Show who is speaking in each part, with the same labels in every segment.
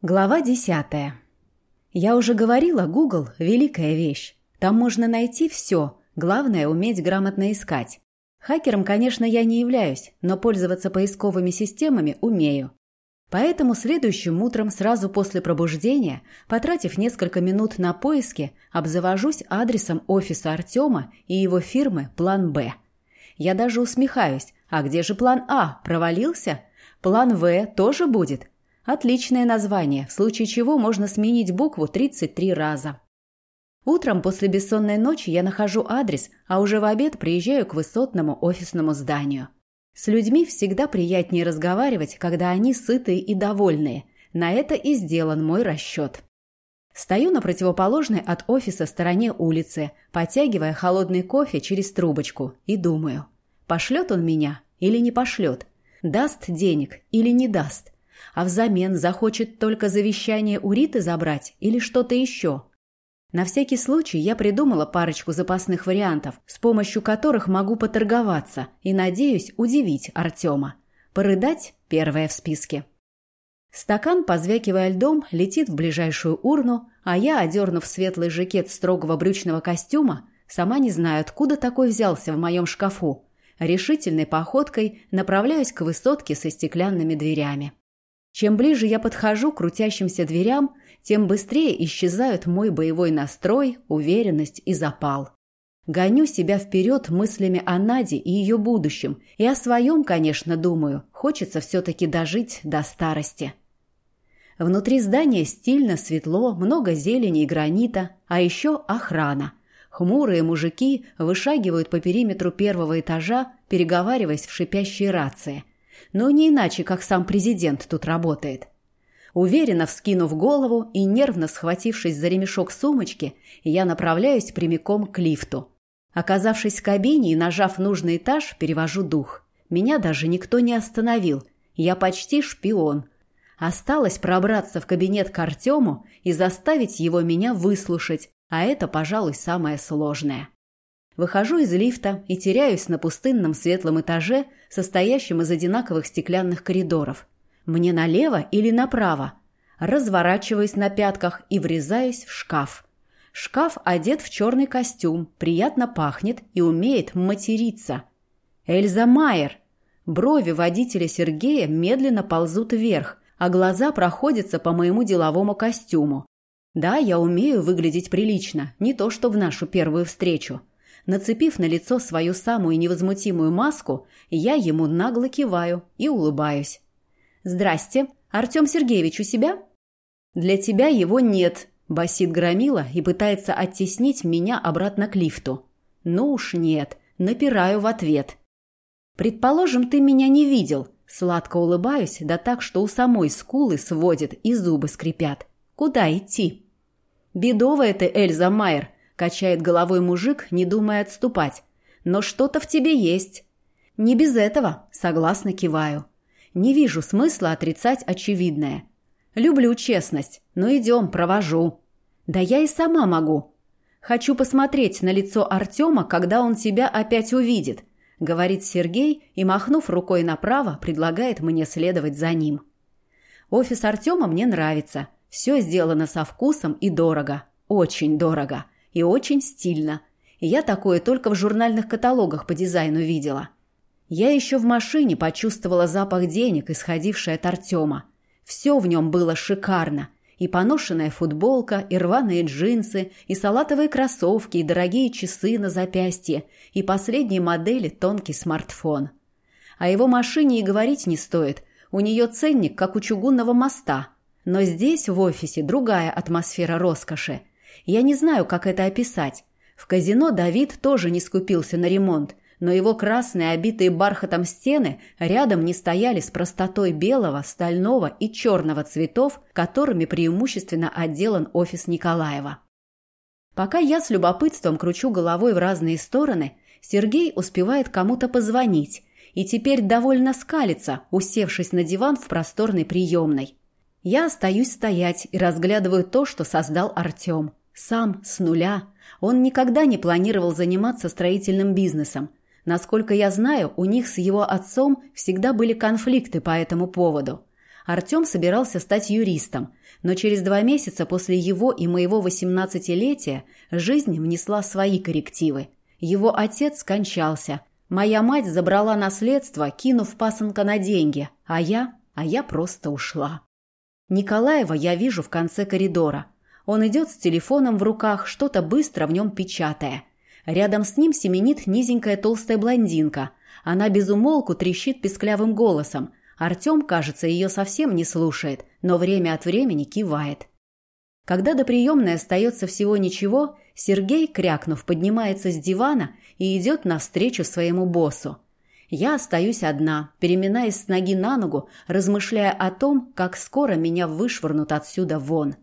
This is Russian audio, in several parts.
Speaker 1: Глава десятая. Я уже говорила, Google – великая вещь. Там можно найти все, главное – уметь грамотно искать. Хакером, конечно, я не являюсь, но пользоваться поисковыми системами умею. Поэтому следующим утром, сразу после пробуждения, потратив несколько минут на поиски, обзавожусь адресом офиса Артема и его фирмы «План Б». Я даже усмехаюсь. А где же план А? Провалился? План В тоже будет – Отличное название, в случае чего можно сменить букву 33 раза. Утром после бессонной ночи я нахожу адрес, а уже в обед приезжаю к высотному офисному зданию. С людьми всегда приятнее разговаривать, когда они сытые и довольные. На это и сделан мой расчет. Стою на противоположной от офиса стороне улицы, потягивая холодный кофе через трубочку, и думаю, пошлет он меня или не пошлет, даст денег или не даст – а взамен захочет только завещание у Риты забрать или что-то еще. На всякий случай я придумала парочку запасных вариантов, с помощью которых могу поторговаться и, надеюсь, удивить Артема. Порыдать – первое в списке. Стакан, позвякивая льдом, летит в ближайшую урну, а я, одернув светлый жакет строгого брючного костюма, сама не знаю, откуда такой взялся в моем шкафу, решительной походкой направляюсь к высотке со стеклянными дверями. Чем ближе я подхожу к крутящимся дверям, тем быстрее исчезают мой боевой настрой, уверенность и запал. Гоню себя вперед мыслями о Наде и ее будущем, и о своем, конечно, думаю, хочется все-таки дожить до старости. Внутри здания стильно, светло, много зелени и гранита, а еще охрана. Хмурые мужики вышагивают по периметру первого этажа, переговариваясь в шипящей рации но не иначе, как сам президент тут работает. Уверенно вскинув голову и нервно схватившись за ремешок сумочки, я направляюсь прямиком к лифту. Оказавшись в кабине и нажав нужный этаж, перевожу дух. Меня даже никто не остановил. Я почти шпион. Осталось пробраться в кабинет к Артему и заставить его меня выслушать, а это, пожалуй, самое сложное. Выхожу из лифта и теряюсь на пустынном светлом этаже, состоящем из одинаковых стеклянных коридоров. Мне налево или направо? Разворачиваюсь на пятках и врезаюсь в шкаф. Шкаф одет в черный костюм, приятно пахнет и умеет материться. Эльза Майер. Брови водителя Сергея медленно ползут вверх, а глаза проходятся по моему деловому костюму. Да, я умею выглядеть прилично, не то что в нашу первую встречу. Нацепив на лицо свою самую невозмутимую маску, я ему нагло киваю и улыбаюсь. «Здрасте. Артем Сергеевич у себя?» «Для тебя его нет», – басит Громила и пытается оттеснить меня обратно к лифту. «Ну уж нет», – напираю в ответ. «Предположим, ты меня не видел», – сладко улыбаюсь, да так, что у самой скулы сводит и зубы скрипят. «Куда идти?» «Бедовая ты, Эльза Майер», Качает головой мужик, не думая отступать. Но что-то в тебе есть. Не без этого, согласно киваю. Не вижу смысла отрицать очевидное. Люблю честность, но идем, провожу. Да я и сама могу. Хочу посмотреть на лицо Артема, когда он тебя опять увидит, говорит Сергей и, махнув рукой направо, предлагает мне следовать за ним. Офис Артема мне нравится. Все сделано со вкусом и дорого. Очень дорого и очень стильно. Я такое только в журнальных каталогах по дизайну видела. Я еще в машине почувствовала запах денег, исходивший от Артема. Все в нем было шикарно. И поношенная футболка, и рваные джинсы, и салатовые кроссовки, и дорогие часы на запястье, и последней модели тонкий смартфон. О его машине и говорить не стоит. У нее ценник, как у чугунного моста. Но здесь, в офисе, другая атмосфера роскоши. Я не знаю, как это описать. В казино Давид тоже не скупился на ремонт, но его красные, обитые бархатом стены рядом не стояли с простотой белого, стального и черного цветов, которыми преимущественно отделан офис Николаева. Пока я с любопытством кручу головой в разные стороны, Сергей успевает кому-то позвонить и теперь довольно скалится, усевшись на диван в просторной приемной. Я остаюсь стоять и разглядываю то, что создал Артем. Сам, с нуля. Он никогда не планировал заниматься строительным бизнесом. Насколько я знаю, у них с его отцом всегда были конфликты по этому поводу. Артем собирался стать юристом, но через два месяца после его и моего восемнадцатилетия жизнь внесла свои коррективы. Его отец скончался. Моя мать забрала наследство, кинув пасынка на деньги, а я... а я просто ушла. Николаева я вижу в конце коридора. Он идет с телефоном в руках, что-то быстро в нем печатая. Рядом с ним семенит низенькая толстая блондинка. Она безумолку трещит песклявым голосом. Артем, кажется, ее совсем не слушает, но время от времени кивает. Когда до приемной остается всего ничего, Сергей, крякнув, поднимается с дивана и идет навстречу своему боссу. Я остаюсь одна, переминаясь с ноги на ногу, размышляя о том, как скоро меня вышвырнут отсюда вон.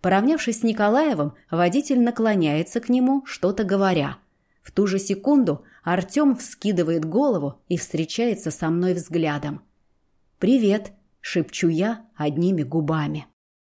Speaker 1: Поравнявшись с Николаевым, водитель наклоняется к нему, что-то говоря. В ту же секунду Артем вскидывает голову и встречается со мной взглядом. «Привет», — шепчу я одними губами.